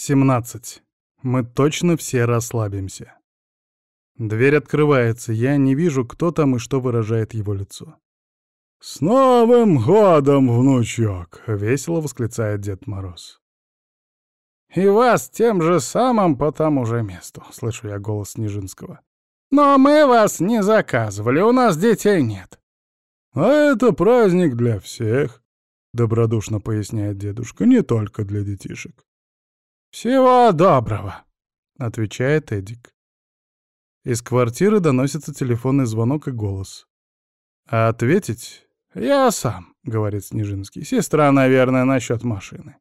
17. Мы точно все расслабимся. Дверь открывается, я не вижу, кто там и что выражает его лицо. «С Новым годом, внучок!» — весело восклицает Дед Мороз. «И вас тем же самым по тому же месту», — слышу я голос Снежинского. «Но мы вас не заказывали, у нас детей нет». «А это праздник для всех», — добродушно поясняет дедушка, — «не только для детишек». «Всего доброго», — отвечает Эдик. Из квартиры доносится телефонный звонок и голос. «А ответить?» «Я сам», — говорит Снежинский. «Сестра, наверное, насчет машины.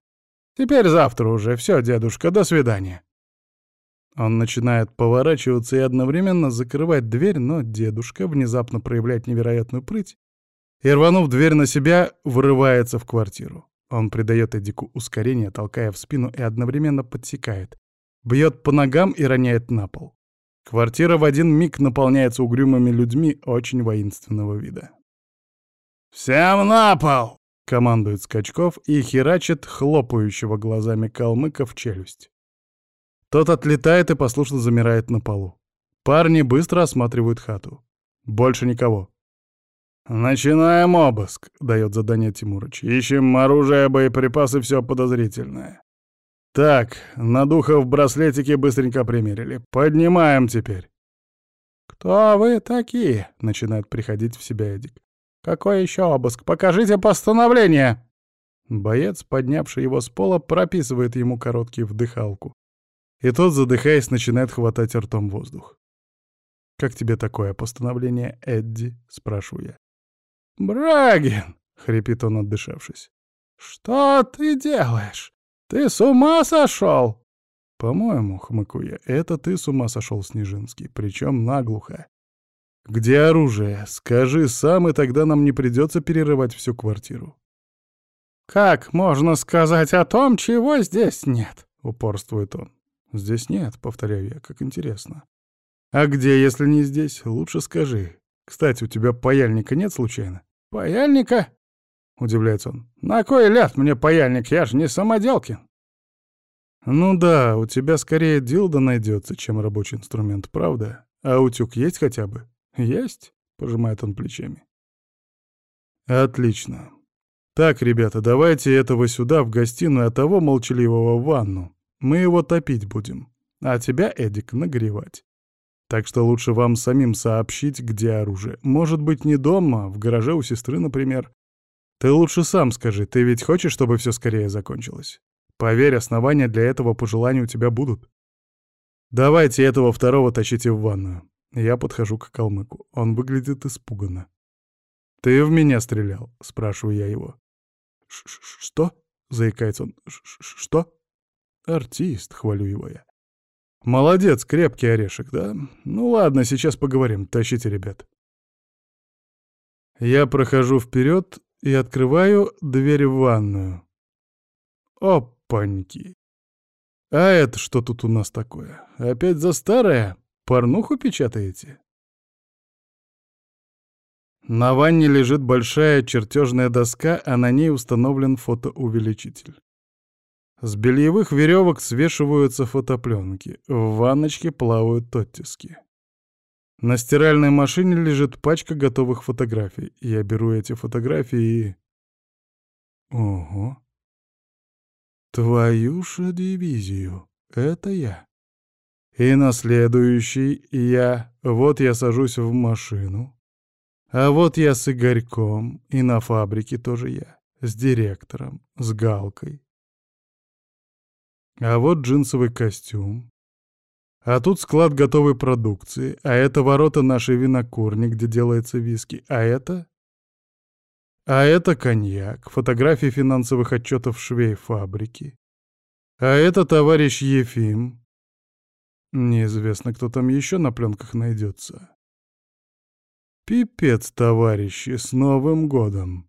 Теперь завтра уже. Все, дедушка, до свидания». Он начинает поворачиваться и одновременно закрывать дверь, но дедушка внезапно проявляет невероятную прыть и, рванув дверь на себя, вырывается в квартиру. Он придает Эдику ускорение, толкая в спину и одновременно подсекает. Бьет по ногам и роняет на пол. Квартира в один миг наполняется угрюмыми людьми очень воинственного вида. «Всем на пол!» — командует Скачков и херачит хлопающего глазами калмыка в челюсть. Тот отлетает и послушно замирает на полу. Парни быстро осматривают хату. Больше никого. «Начинаем обыск», — дает задание Тимурыч. «Ищем оружие, боеприпасы, все подозрительное». «Так, на духа в браслетике быстренько примерили. Поднимаем теперь». «Кто вы такие?» — начинает приходить в себя Эдик. «Какой еще обыск? Покажите постановление!» Боец, поднявший его с пола, прописывает ему короткий вдыхалку. И тот, задыхаясь, начинает хватать ртом воздух. «Как тебе такое постановление, Эдди?» — спрашиваю я. «Брагин!» — хрипит он, отдышавшись. «Что ты делаешь? Ты с ума сошел?» «По-моему, — хмыку я, — это ты с ума сошел, Снежинский, причем наглухо. Где оружие? Скажи сам, и тогда нам не придется перерывать всю квартиру». «Как можно сказать о том, чего здесь нет?» — упорствует он. «Здесь нет», — повторяю я, — как интересно. «А где, если не здесь? Лучше скажи. Кстати, у тебя паяльника нет случайно?» «Паяльника?» — удивляется он. «На кой ляд мне паяльник? Я же не самоделкин». «Ну да, у тебя скорее дилда найдется, чем рабочий инструмент, правда? А утюг есть хотя бы?» «Есть», — пожимает он плечами. «Отлично. Так, ребята, давайте этого сюда, в гостиную, а того молчаливого в ванну. Мы его топить будем, а тебя, Эдик, нагревать. Так что лучше вам самим сообщить, где оружие. Может быть, не дома, в гараже у сестры, например. Ты лучше сам скажи, ты ведь хочешь, чтобы все скорее закончилось? Поверь, основания для этого по желанию у тебя будут. Давайте этого второго тащите в ванную. Я подхожу к калмыку. Он выглядит испуганно. «Ты в меня стрелял?» — спрашиваю я его. «Что?» — заикается он. «Что?» «Артист», — хвалю его я. Молодец, крепкий орешек, да? Ну ладно, сейчас поговорим. Тащите, ребят. Я прохожу вперед и открываю дверь в ванную. Опаньки. А это что тут у нас такое? Опять за старое? Порнуху печатаете? На ванне лежит большая чертежная доска, а на ней установлен фотоувеличитель. С бельевых веревок свешиваются фотопленки, в ванночке плавают оттиски. На стиральной машине лежит пачка готовых фотографий. Я беру эти фотографии и... Ого. Твою же дивизию. Это я. И на следующий я... Вот я сажусь в машину. А вот я с Игорьком. И на фабрике тоже я. С директором. С Галкой. А вот джинсовый костюм. А тут склад готовой продукции, а это ворота нашей винокурни, где делается виски, а это... А это коньяк, фотографии финансовых отчетов швей фабрики. А это товарищ Ефим. Неизвестно, кто там еще на пленках найдется. Пипец, товарищи, с Новым годом!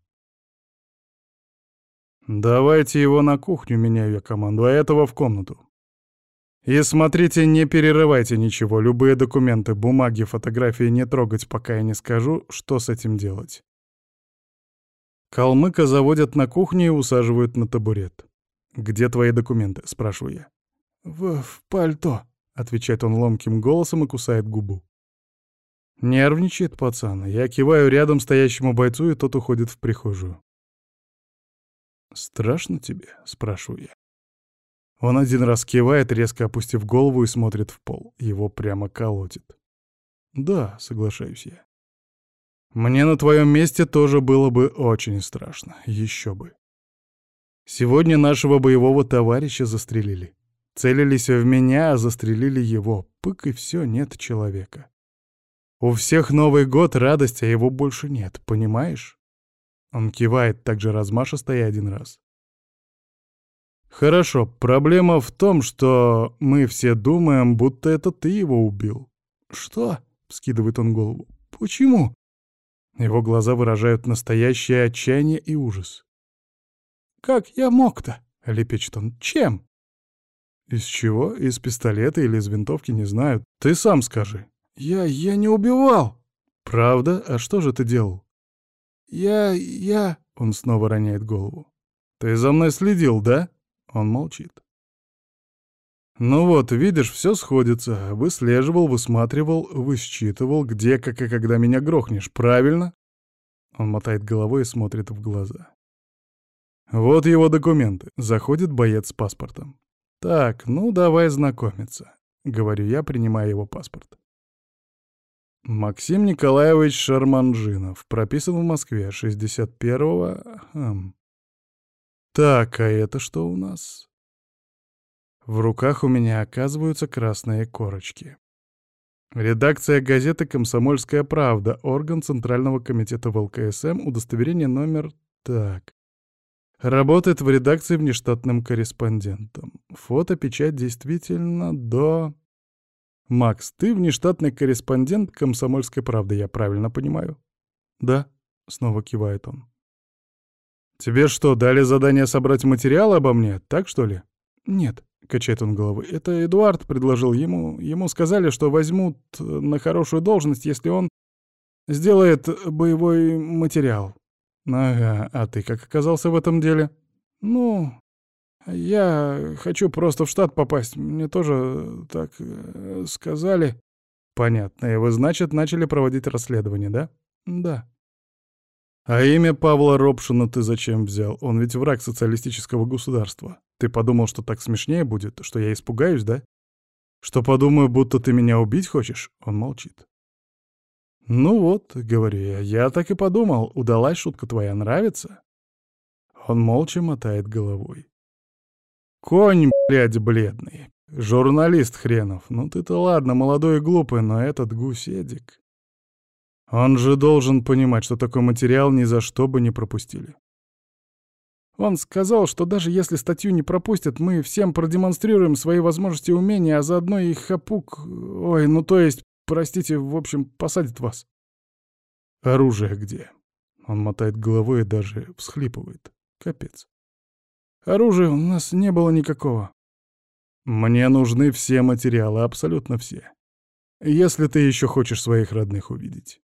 «Давайте его на кухню, меняю я команду, а этого в комнату. И смотрите, не перерывайте ничего, любые документы, бумаги, фотографии не трогать, пока я не скажу, что с этим делать». Калмыка заводят на кухню и усаживают на табурет. «Где твои документы?» — спрашиваю я. В, в пальто», — отвечает он ломким голосом и кусает губу. Нервничает пацан. Я киваю рядом стоящему бойцу, и тот уходит в прихожую. «Страшно тебе?» — спрашиваю я. Он один раз кивает, резко опустив голову и смотрит в пол. Его прямо колотит. «Да», — соглашаюсь я. «Мне на твоем месте тоже было бы очень страшно. Еще бы. Сегодня нашего боевого товарища застрелили. Целились в меня, а застрелили его. Пык и все, нет человека. У всех Новый год, радость, а его больше нет, понимаешь?» Он кивает так же размашисто и один раз. «Хорошо, проблема в том, что мы все думаем, будто это ты его убил». «Что?» — вскидывает он голову. «Почему?» Его глаза выражают настоящее отчаяние и ужас. «Как я мог-то?» — лепечет он. «Чем?» «Из чего? Из пистолета или из винтовки, не знаю. Ты сам скажи». «Я... я не убивал!» «Правда? А что же ты делал?» «Я... я...» — он снова роняет голову. «Ты за мной следил, да?» Он молчит. «Ну вот, видишь, все сходится. Выслеживал, высматривал, высчитывал, где, как и когда меня грохнешь, правильно?» Он мотает головой и смотрит в глаза. «Вот его документы. Заходит боец с паспортом. Так, ну давай знакомиться», — говорю я, принимая его паспорт. Максим Николаевич Шарманжинов. Прописан в Москве, 61-го... Хм. Так, а это что у нас? В руках у меня оказываются красные корочки. Редакция газеты «Комсомольская правда», орган Центрального комитета ВЛКСМ, удостоверение номер... Так. Работает в редакции внештатным корреспондентом. Фото, печать действительно до... «Макс, ты внештатный корреспондент «Комсомольской правды», я правильно понимаю?» «Да», — снова кивает он. «Тебе что, дали задание собрать материал обо мне, так что ли?» «Нет», — качает он головой. «Это Эдуард предложил ему. Ему сказали, что возьмут на хорошую должность, если он сделает боевой материал». «Ага, а ты как оказался в этом деле?» «Ну, «Я хочу просто в штат попасть. Мне тоже так э, сказали». «Понятно. И вы, значит, начали проводить расследование, да?» «Да». «А имя Павла Робшина ты зачем взял? Он ведь враг социалистического государства. Ты подумал, что так смешнее будет, что я испугаюсь, да? Что подумаю, будто ты меня убить хочешь?» Он молчит. «Ну вот», — говорю я, — «я так и подумал. Удалась шутка твоя, нравится?» Он молча мотает головой. Конь, блядь, бледный. Журналист хренов. Ну ты-то ладно, молодой и глупый, но этот гуседик... Он же должен понимать, что такой материал ни за что бы не пропустили. Он сказал, что даже если статью не пропустят, мы всем продемонстрируем свои возможности и умения, а заодно и хапук... Ой, ну то есть, простите, в общем, посадит вас. Оружие где? Он мотает головой и даже всхлипывает. Капец. Оружия у нас не было никакого. Мне нужны все материалы, абсолютно все. Если ты еще хочешь своих родных увидеть.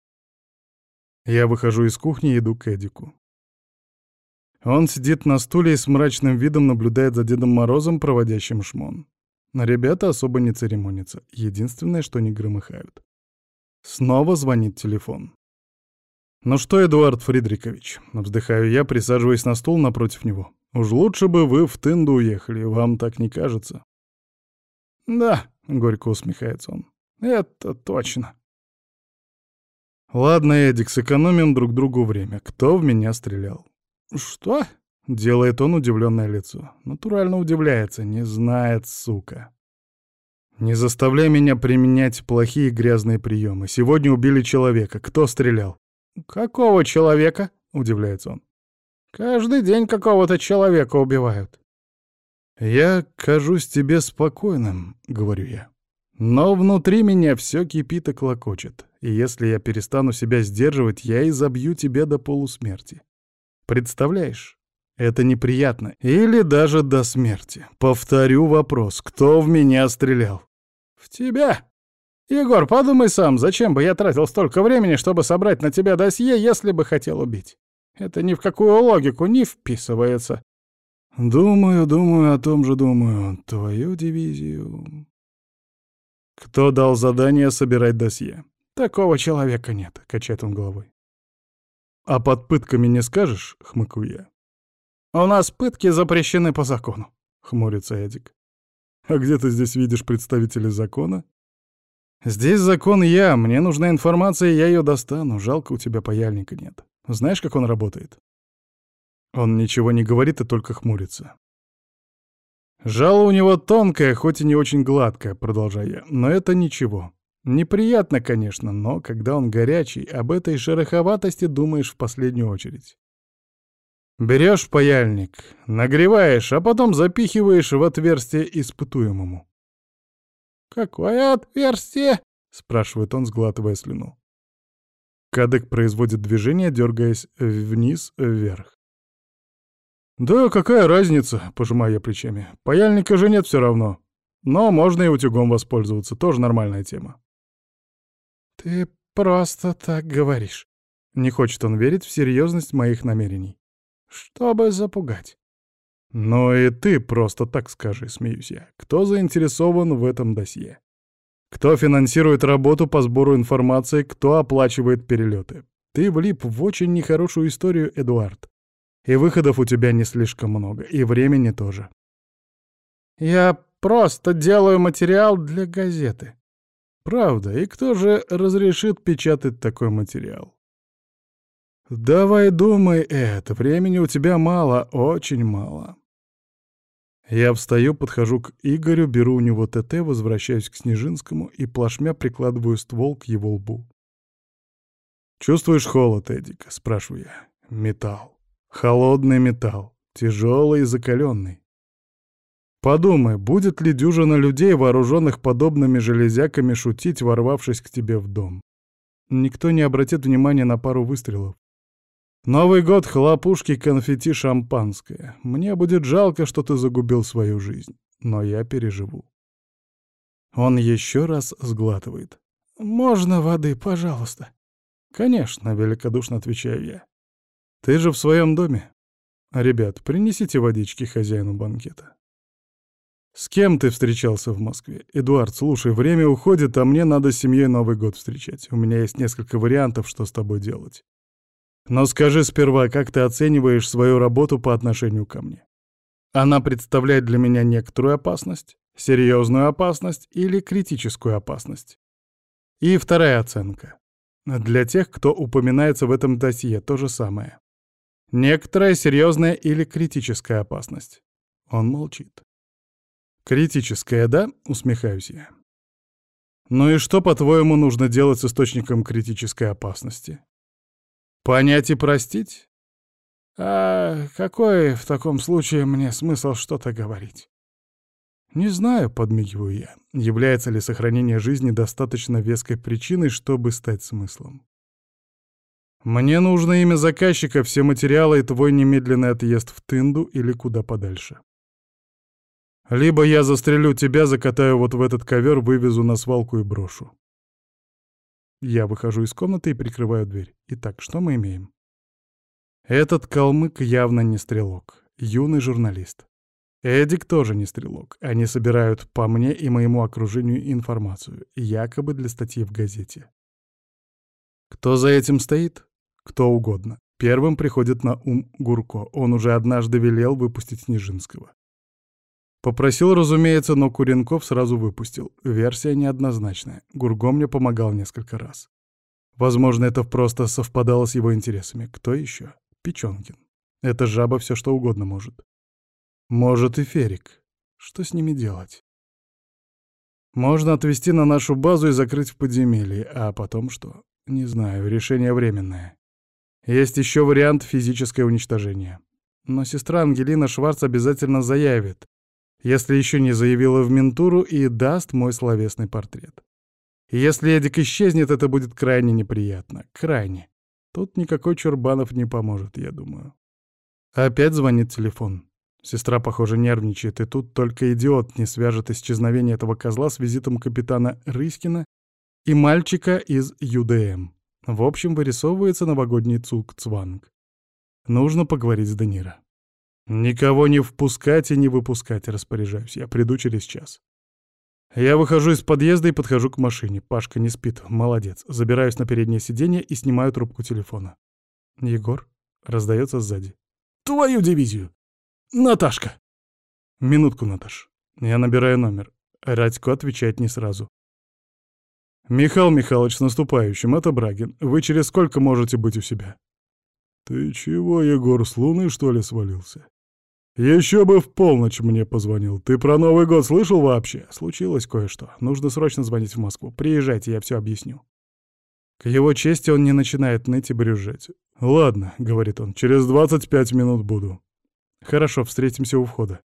Я выхожу из кухни и иду к Эдику. Он сидит на стуле и с мрачным видом наблюдает за Дедом Морозом, проводящим шмон. Ребята особо не церемонятся, единственное, что не громыхают. Снова звонит телефон. «Ну что, Эдуард Фридрикович?» Вздыхаю я, присаживаясь на стул напротив него. Уж лучше бы вы в Тынду уехали, вам так не кажется?» «Да», — горько усмехается он, — «это точно». «Ладно, Эдик, сэкономим друг другу время. Кто в меня стрелял?» «Что?» — делает он удивленное лицо. Натурально удивляется, не знает, сука. «Не заставляй меня применять плохие грязные приемы. Сегодня убили человека. Кто стрелял?» «Какого человека?» — удивляется он. Каждый день какого-то человека убивают. «Я кажусь тебе спокойным», — говорю я. «Но внутри меня все кипит и клокочет, и если я перестану себя сдерживать, я изобью тебя до полусмерти. Представляешь? Это неприятно. Или даже до смерти. Повторю вопрос. Кто в меня стрелял?» «В тебя?» «Егор, подумай сам, зачем бы я тратил столько времени, чтобы собрать на тебя досье, если бы хотел убить? Это ни в какую логику не вписывается. Думаю, думаю, о том же думаю. Твою дивизию. Кто дал задание собирать досье? Такого человека нет, качает он головой. А под пытками не скажешь, хмыкаю я. У нас пытки запрещены по закону, хмурится Эдик. А где ты здесь видишь представителей закона? Здесь закон я, мне нужна информация, я ее достану. Жалко, у тебя паяльника нет. Знаешь, как он работает? Он ничего не говорит и только хмурится. Жало у него тонкое, хоть и не очень гладкое, продолжаю я, но это ничего. Неприятно, конечно, но когда он горячий, об этой шероховатости думаешь в последнюю очередь. Берешь паяльник, нагреваешь, а потом запихиваешь в отверстие испытуемому. «Какое отверстие?» — спрашивает он, сглатывая слюну. Кадык производит движение, дергаясь вниз-вверх. «Да какая разница?» — пожимаю я плечами. «Паяльника же нет все равно. Но можно и утюгом воспользоваться, тоже нормальная тема». «Ты просто так говоришь». Не хочет он верить в серьезность моих намерений. «Чтобы запугать». «Ну и ты просто так скажи», — смеюсь я. «Кто заинтересован в этом досье? Кто финансирует работу по сбору информации, кто оплачивает перелеты? Ты влип в очень нехорошую историю, Эдуард. И выходов у тебя не слишком много, и времени тоже. Я просто делаю материал для газеты. Правда, и кто же разрешит печатать такой материал? Давай думай, это времени у тебя мало, очень мало. Я встаю, подхожу к Игорю, беру у него ТТ, возвращаюсь к Снежинскому и плашмя прикладываю ствол к его лбу. «Чувствуешь холод, Эдик?» — спрашиваю я. «Металл. Холодный металл, тяжелый и закаленный. Подумай, будет ли дюжина людей, вооруженных подобными железяками, шутить, ворвавшись к тебе в дом? Никто не обратит внимания на пару выстрелов. Новый год, хлопушки, конфетти, шампанское. Мне будет жалко, что ты загубил свою жизнь, но я переживу. Он еще раз сглатывает. «Можно воды, пожалуйста?» «Конечно», — великодушно отвечаю я. Ты же в своем доме. Ребят, принесите водички хозяину банкета. С кем ты встречался в Москве? Эдуард, слушай, время уходит, а мне надо с семьей Новый год встречать. У меня есть несколько вариантов, что с тобой делать. Но скажи сперва, как ты оцениваешь свою работу по отношению ко мне? Она представляет для меня некоторую опасность, серьезную опасность или критическую опасность? И вторая оценка. Для тех, кто упоминается в этом досье, то же самое. Некоторая серьезная или критическая опасность. Он молчит. Критическая, да? Усмехаюсь я. Ну и что, по-твоему, нужно делать с источником критической опасности? Понять и простить? А какой в таком случае мне смысл что-то говорить? Не знаю, подмигиваю я, является ли сохранение жизни достаточно веской причиной, чтобы стать смыслом. Мне нужно имя заказчика, все материалы и твой немедленный отъезд в Тынду или куда подальше. Либо я застрелю тебя, закатаю вот в этот ковер, вывезу на свалку и брошу. Я выхожу из комнаты и прикрываю дверь. Итак, что мы имеем? Этот калмык явно не стрелок, юный журналист. Эдик тоже не стрелок. Они собирают по мне и моему окружению информацию, якобы для статьи в газете. Кто за этим стоит? Кто угодно. Первым приходит на ум Гурко. Он уже однажды велел выпустить Снежинского. Попросил, разумеется, но Куренков сразу выпустил. Версия неоднозначная. Гурго мне помогал несколько раз. Возможно, это просто совпадало с его интересами. Кто еще? Печенкин. Эта жаба все что угодно может. Может и Ферик. Что с ними делать? Можно отвезти на нашу базу и закрыть в подземелье, а потом что? Не знаю, решение временное. Есть еще вариант физическое уничтожение. Но сестра Ангелина Шварц обязательно заявит, если еще не заявила в ментуру и даст мой словесный портрет. если Эдик исчезнет, это будет крайне неприятно. Крайне. Тут никакой Чурбанов не поможет, я думаю. Опять звонит телефон. Сестра, похоже, нервничает, и тут только идиот не свяжет исчезновение этого козла с визитом капитана Рыскина и мальчика из ЮДМ. В общем, вырисовывается новогодний цук-цванг. Нужно поговорить с Данира. Никого не впускать и не выпускать, распоряжаюсь. Я приду через час. Я выхожу из подъезда и подхожу к машине. Пашка не спит. Молодец. Забираюсь на переднее сиденье и снимаю трубку телефона. Егор раздается сзади. Твою дивизию! Наташка! Минутку, Наташ. Я набираю номер. Радько отвечает не сразу. «Михаил Михайлович, с наступающим, это Брагин. Вы через сколько можете быть у себя?» «Ты чего, Егор, с луны, что ли, свалился?» «Еще бы в полночь мне позвонил. Ты про Новый год слышал вообще? Случилось кое-что. Нужно срочно звонить в Москву. Приезжайте, я все объясню». К его чести он не начинает ныть и брюзжать. «Ладно», — говорит он, — «через 25 минут буду». «Хорошо, встретимся у входа.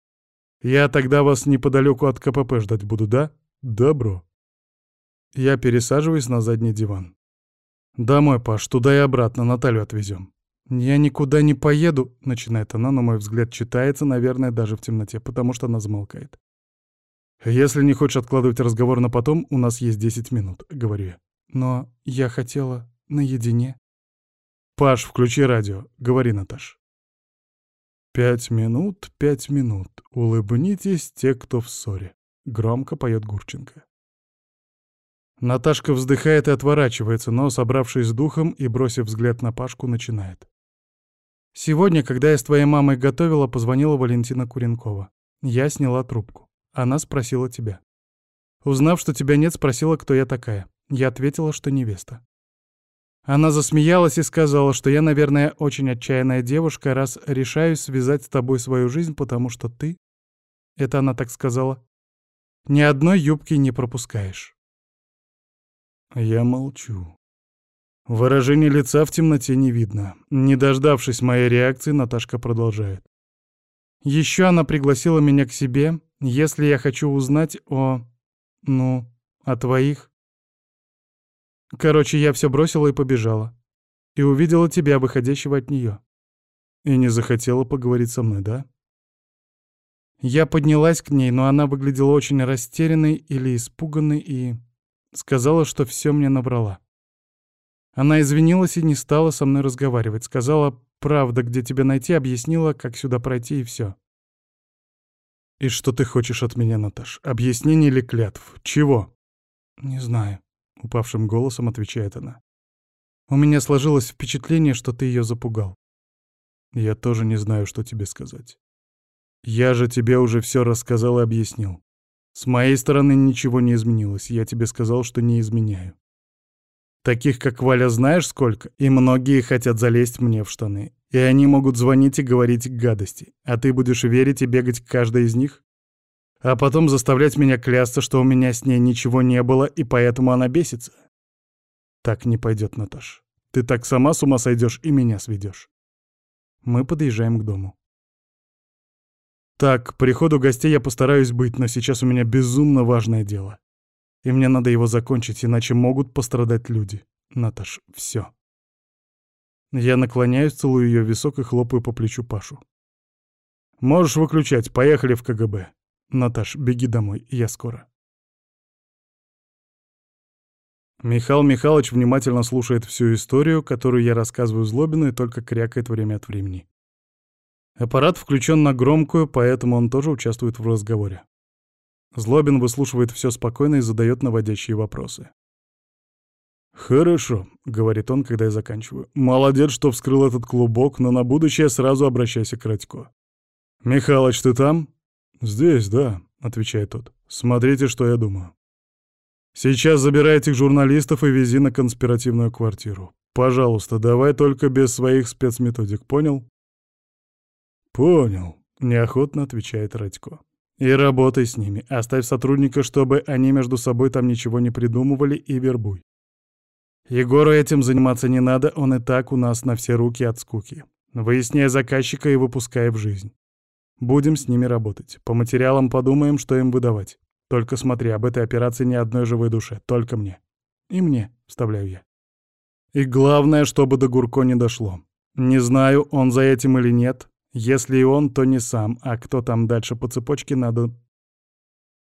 Я тогда вас неподалеку от КПП ждать буду, да?» «Добро». Я пересаживаюсь на задний диван. «Домой, Паш, туда и обратно, Наталью отвезем. «Я никуда не поеду», — начинает она, но мой взгляд читается, наверное, даже в темноте, потому что она замолкает. «Если не хочешь откладывать разговор на потом, у нас есть 10 минут», — говорю я. «Но я хотела наедине». «Паш, включи радио», — говори, Наташ. «Пять минут, пять минут. Улыбнитесь те, кто в ссоре», — громко поет Гурченко. Наташка вздыхает и отворачивается, но, собравшись с духом и бросив взгляд на Пашку, начинает. Сегодня, когда я с твоей мамой готовила, позвонила Валентина Куренкова. Я сняла трубку. Она спросила тебя. Узнав, что тебя нет, спросила, кто я такая. Я ответила, что невеста. Она засмеялась и сказала, что я, наверное, очень отчаянная девушка, раз решаюсь связать с тобой свою жизнь, потому что ты, это она так сказала, ни одной юбки не пропускаешь. Я молчу. Выражение лица в темноте не видно. Не дождавшись моей реакции, Наташка продолжает. Еще она пригласила меня к себе, если я хочу узнать о... ну, о твоих. Короче, я все бросила и побежала. И увидела тебя, выходящего от нее. И не захотела поговорить со мной, да? Я поднялась к ней, но она выглядела очень растерянной или испуганной и сказала, что все мне набрала. Она извинилась и не стала со мной разговаривать. Сказала, правда, где тебя найти, объяснила, как сюда пройти и все. «И что ты хочешь от меня, Наташ? Объяснение или клятв? Чего?» «Не знаю», — упавшим голосом отвечает она. «У меня сложилось впечатление, что ты ее запугал». «Я тоже не знаю, что тебе сказать. Я же тебе уже все рассказал и объяснил. С моей стороны ничего не изменилось, я тебе сказал, что не изменяю. Таких, как Валя, знаешь сколько? И многие хотят залезть мне в штаны. И они могут звонить и говорить гадости. А ты будешь верить и бегать к каждой из них? А потом заставлять меня клясться, что у меня с ней ничего не было, и поэтому она бесится? Так не пойдет, Наташ. Ты так сама с ума сойдешь и меня сведешь. Мы подъезжаем к дому. Так, приходу гостей я постараюсь быть, но сейчас у меня безумно важное дело. И мне надо его закончить, иначе могут пострадать люди. Наташ, все. Я наклоняюсь, целую ее висок и хлопаю по плечу Пашу. «Можешь выключать, поехали в КГБ. Наташ, беги домой, я скоро». Михаил Михайлович внимательно слушает всю историю, которую я рассказываю Злобину, и только крякает время от времени. Аппарат включен на громкую, поэтому он тоже участвует в разговоре. Злобин выслушивает все спокойно и задает наводящие вопросы. «Хорошо», — говорит он, когда я заканчиваю. «Молодец, что вскрыл этот клубок, но на будущее сразу обращайся к Радько». «Михалыч, ты там?» «Здесь, да», — отвечает тот. «Смотрите, что я думаю». «Сейчас забирай этих журналистов и вези на конспиративную квартиру. Пожалуйста, давай только без своих спецметодик, понял?» «Понял», — неохотно отвечает Радько. И работай с ними. Оставь сотрудника, чтобы они между собой там ничего не придумывали, и вербуй. Егору этим заниматься не надо, он и так у нас на все руки от скуки. Выясняй заказчика и выпускай в жизнь. Будем с ними работать. По материалам подумаем, что им выдавать. Только смотри, об этой операции ни одной живой душе, только мне. И мне, вставляю я. И главное, чтобы до Гурко не дошло. Не знаю, он за этим или нет, если и он, то не сам, а кто там дальше по цепочке надо...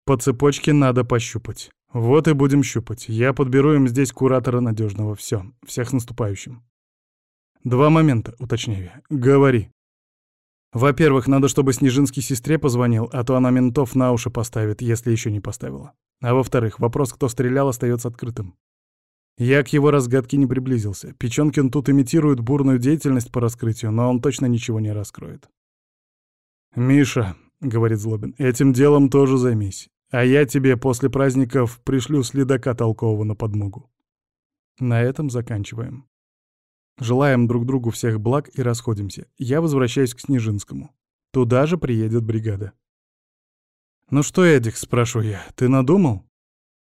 По цепочке надо пощупать. Вот и будем щупать. Я подберу им здесь куратора надежного. Все. Всех наступающим. Два момента, уточняю. Говори. Во-первых, надо, чтобы Снежинский сестре позвонил, а то она ментов на уши поставит, если еще не поставила. А во-вторых, вопрос, кто стрелял, остается открытым. Я к его разгадке не приблизился. Печенкин тут имитирует бурную деятельность по раскрытию, но он точно ничего не раскроет. «Миша», — говорит Злобин, — «этим делом тоже займись. А я тебе после праздников пришлю следака толкового на подмогу». На этом заканчиваем. Желаем друг другу всех благ и расходимся. Я возвращаюсь к Снежинскому. Туда же приедет бригада. «Ну что, Эдик?» — спрашиваю я. «Ты надумал?»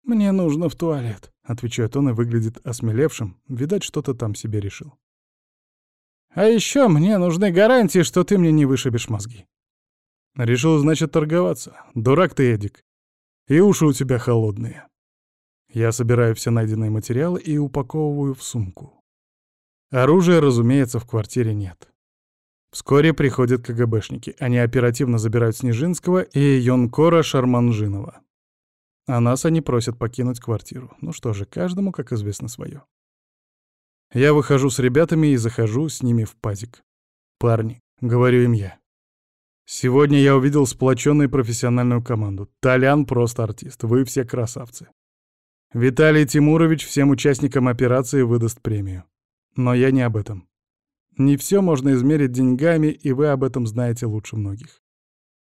«Мне нужно в туалет», — отвечает он и выглядит осмелевшим. Видать, что-то там себе решил. «А еще мне нужны гарантии, что ты мне не вышибешь мозги». Решил, значит, торговаться. Дурак ты, Эдик. И уши у тебя холодные. Я собираю все найденные материалы и упаковываю в сумку. Оружия, разумеется, в квартире нет. Вскоре приходят КГБшники. Они оперативно забирают Снежинского и Йонкора Шарманжинова. А нас они просят покинуть квартиру. Ну что же, каждому, как известно, свое. Я выхожу с ребятами и захожу с ними в пазик. «Парни», — говорю им я. Сегодня я увидел сплоченную профессиональную команду. Толян просто артист, вы все красавцы. Виталий Тимурович всем участникам операции выдаст премию. Но я не об этом. Не все можно измерить деньгами, и вы об этом знаете лучше многих.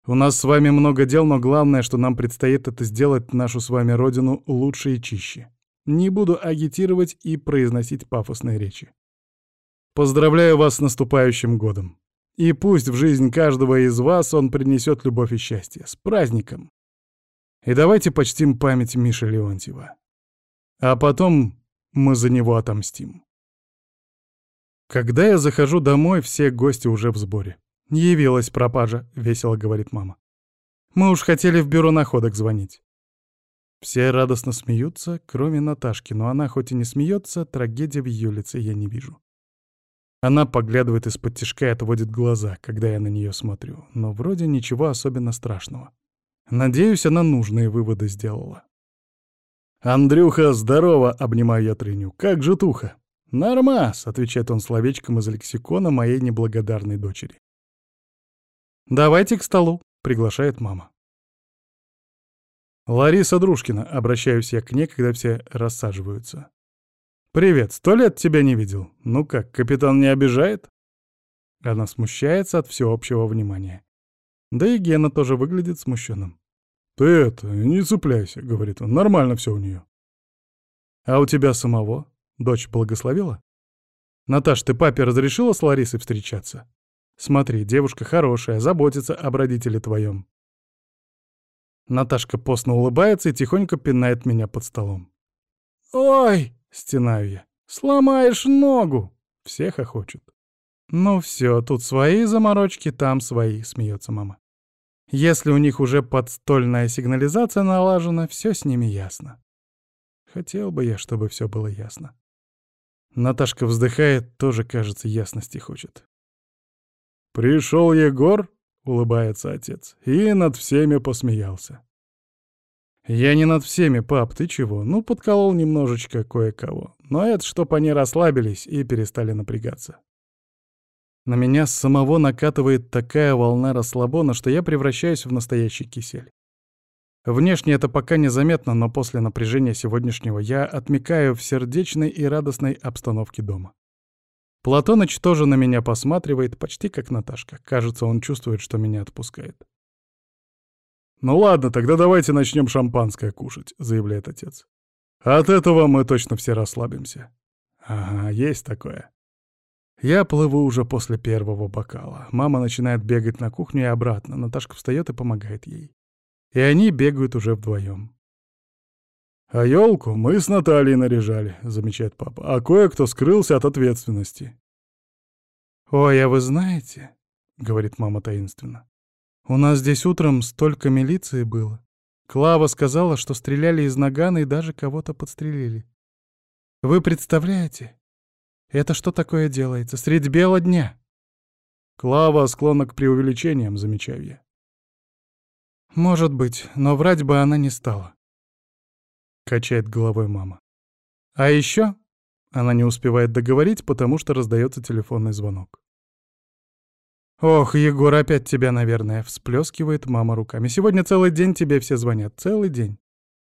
У нас с вами много дел, но главное, что нам предстоит, это сделать нашу с вами родину лучше и чище. Не буду агитировать и произносить пафосные речи. Поздравляю вас с наступающим годом. И пусть в жизнь каждого из вас он принесет любовь и счастье. С праздником! И давайте почтим память Миши Леонтьева. А потом мы за него отомстим. Когда я захожу домой, все гости уже в сборе. «Явилась пропажа», — весело говорит мама. «Мы уж хотели в бюро находок звонить». Все радостно смеются, кроме Наташки, но она хоть и не смеется, трагедии в ее лице я не вижу. Она поглядывает из-под тишка и отводит глаза, когда я на нее смотрю, но вроде ничего особенно страшного. Надеюсь, она нужные выводы сделала. «Андрюха, здорово!» — обнимаю я Трыню. «Как же туха?» «Нормас», — отвечает он словечком из лексикона моей неблагодарной дочери. «Давайте к столу», — приглашает мама. «Лариса Дружкина», — обращаюсь я к ней, когда все рассаживаются. «Привет, сто лет тебя не видел. Ну как, капитан не обижает?» Она смущается от всеобщего внимания. Да и Гена тоже выглядит смущенным. «Ты это, не цепляйся», — говорит он, — «нормально все у нее». «А у тебя самого?» Дочь благословила? Наташ, ты папе разрешила с Ларисой встречаться? Смотри, девушка хорошая, заботится об родителе твоем. Наташка постно улыбается и тихонько пинает меня под столом. «Ой!» — стенаю я. «Сломаешь ногу!» Все хохочут. «Ну все, тут свои заморочки, там свои», — смеется мама. «Если у них уже подстольная сигнализация налажена, все с ними ясно». Хотел бы я, чтобы все было ясно. Наташка вздыхает, тоже, кажется, ясности хочет. «Пришел Егор», — улыбается отец, и над всеми посмеялся. «Я не над всеми, пап, ты чего? Ну, подколол немножечко кое-кого. Но это чтоб они расслабились и перестали напрягаться». На меня с самого накатывает такая волна расслабона, что я превращаюсь в настоящий кисель. Внешне это пока незаметно, но после напряжения сегодняшнего я отмекаю в сердечной и радостной обстановке дома. Платоныч тоже на меня посматривает, почти как Наташка. Кажется, он чувствует, что меня отпускает. «Ну ладно, тогда давайте начнем шампанское кушать», — заявляет отец. «От этого мы точно все расслабимся». «Ага, есть такое». Я плыву уже после первого бокала. Мама начинает бегать на кухню и обратно. Наташка встает и помогает ей и они бегают уже вдвоем. «А елку мы с Натальей наряжали», — замечает папа, «а кое-кто скрылся от ответственности». «Ой, а вы знаете», — говорит мама таинственно, «у нас здесь утром столько милиции было. Клава сказала, что стреляли из нагана и даже кого-то подстрелили. Вы представляете? Это что такое делается средь бела дня?» Клава склонна к преувеличениям, замечаю я. «Может быть, но врать бы она не стала», — качает головой мама. «А еще...» — она не успевает договорить, потому что раздается телефонный звонок. «Ох, Егор, опять тебя, наверное», — всплескивает мама руками. «Сегодня целый день тебе все звонят, целый день.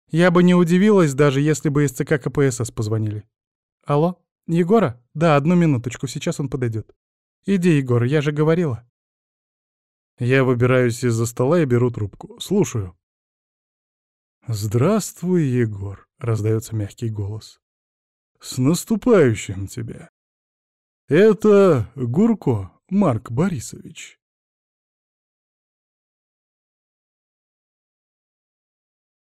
Я бы не удивилась, даже если бы из ЦК КПСС позвонили. Алло, Егора? Да, одну минуточку, сейчас он подойдет. Иди, Егор, я же говорила». Я выбираюсь из-за стола и беру трубку. Слушаю. «Здравствуй, Егор», — раздается мягкий голос. «С наступающим тебя!» «Это Гурко, Марк Борисович.